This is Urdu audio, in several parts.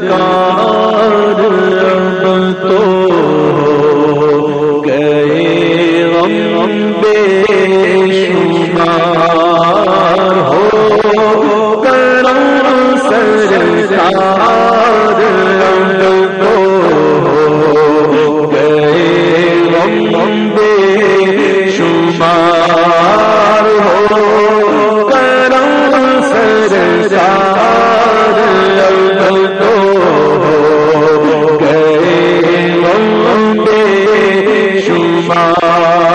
کا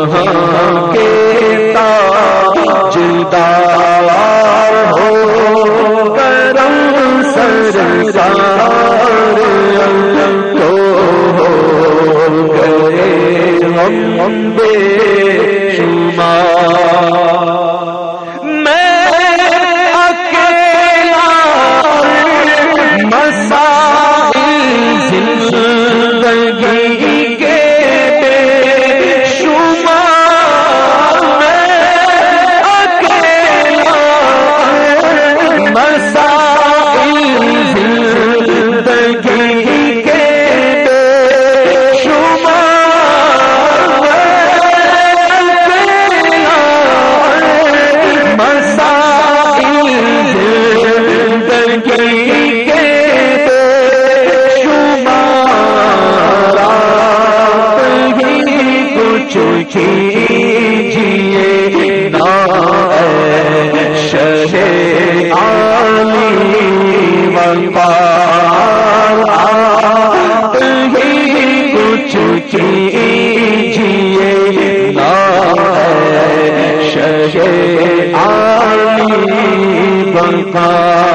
جہاں کے جدار ہو ہو گئے بے شمار۔ کا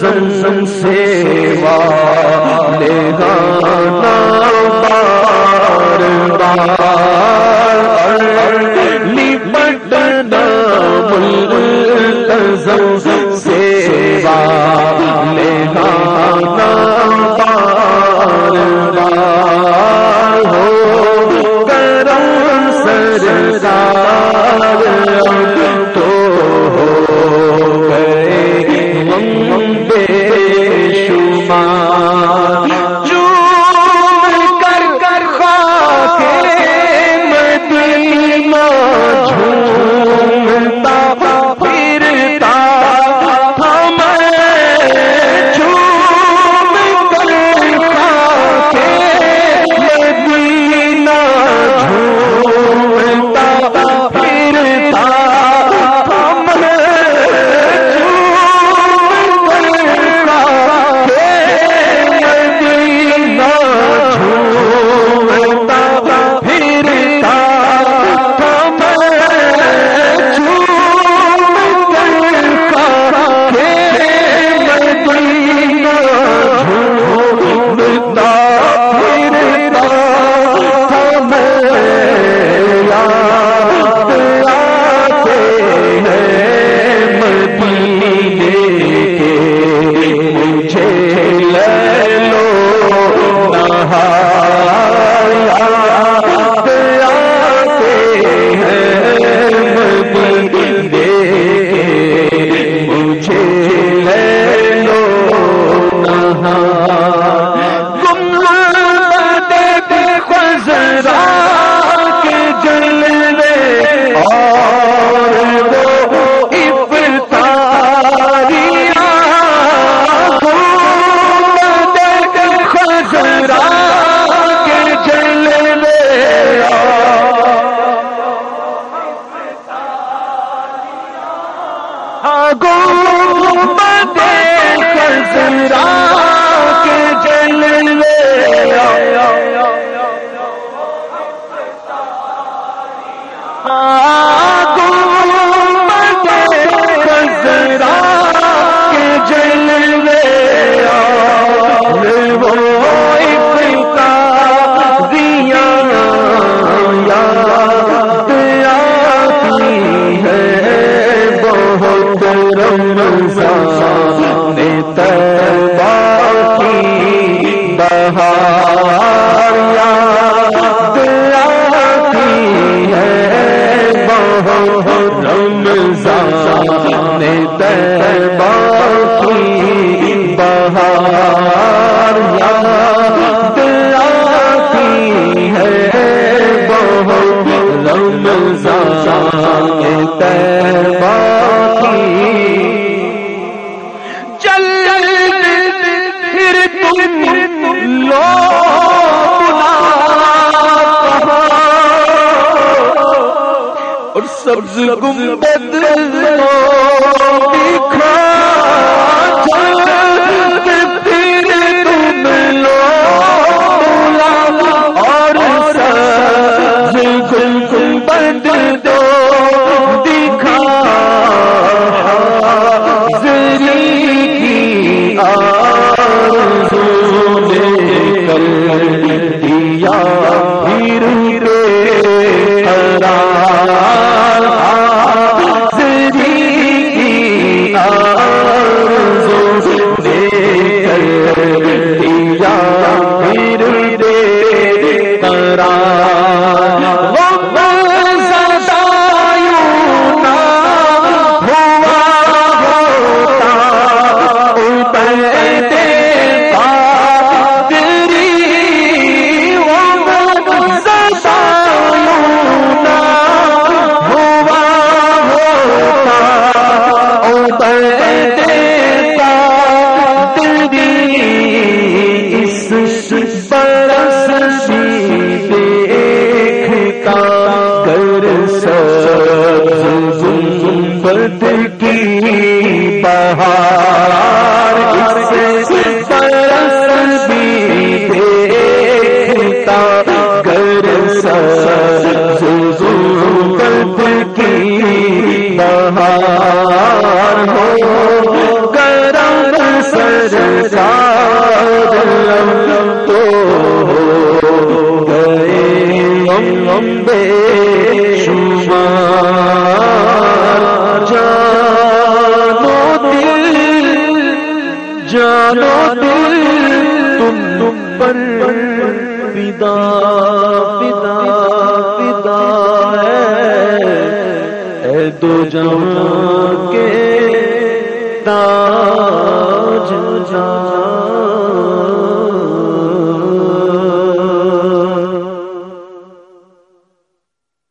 زمزم سے لے گا بار بار لپٹنا مل زمزم سے نے تیبا کی بہار آتی ہے بہت رمضان تیبا کی چل پھر تم لو سبز درد دو محبت کی بہار گر سبت کی بہار ہو کرم سرکار تو گئے لمبے جانو دل تم تم پر پتا پتا پتا اے دو جہاں